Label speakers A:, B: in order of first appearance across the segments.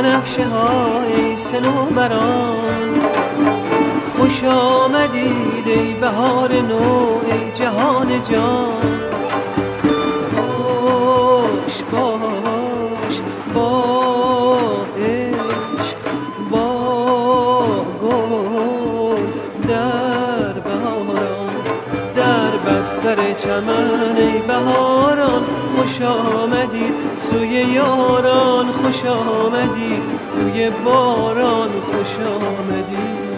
A: خوش بنفشه های سنوبران خوش آمدید ای بهار نو ای جهان جان. باش باش با با در در بستر چمن ای بهاران خوش آمدید سوی یاران خوش آمدید روی باران خوش آمدید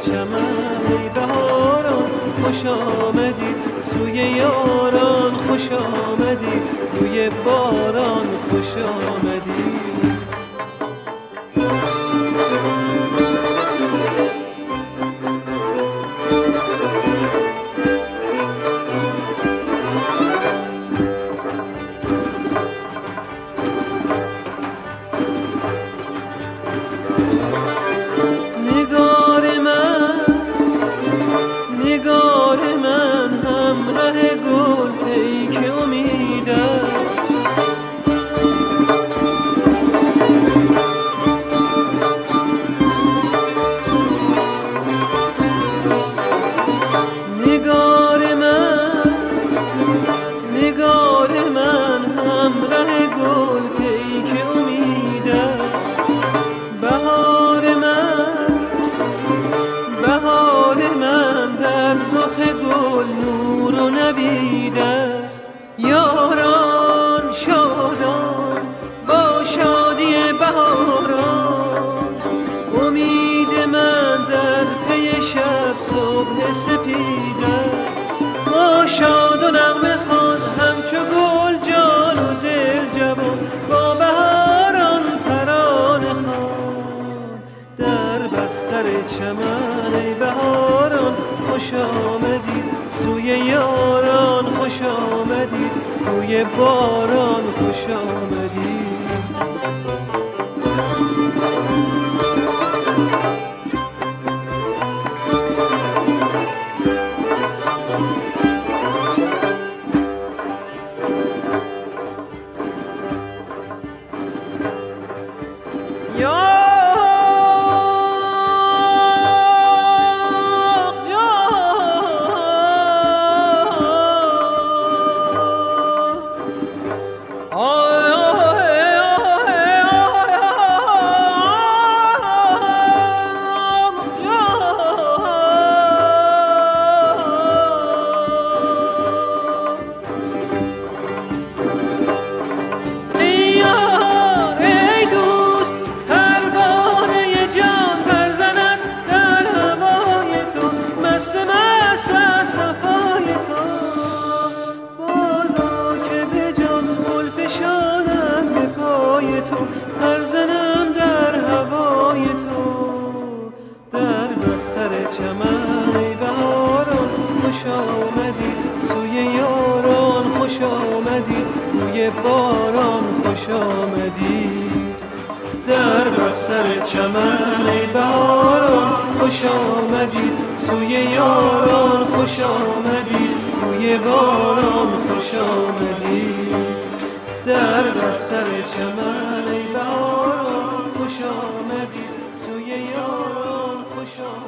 A: چمن ای بهاران خوش آمدی. سوی یاران خوش آمدی. روی باران خوش آمدی. سپید است ما شاد و نغمه خوان همچو گل جان و دل جوان. با بهاران ترانه خوان. در بستر چمن ای بهاران خوش آمدید سوی یاران خوش آمدید روی باران سر چمن ای بهاران خوش آمدی. سوی یاران خوش آمدی. بوی باران خوش آمدی. در بستر چمن ای بهاران خوش آمدی. سوی یاران خوش آمدی.